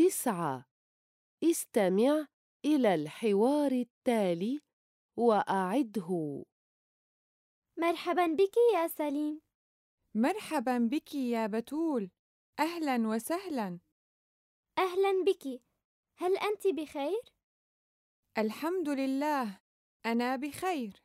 تسعة. استمع إلى الحوار التالي وأعده. مرحبا بك يا سليم. مرحبا بك يا بتول. أهلا وسهلا. أهلا بك. هل أنت بخير؟ الحمد لله. أنا بخير.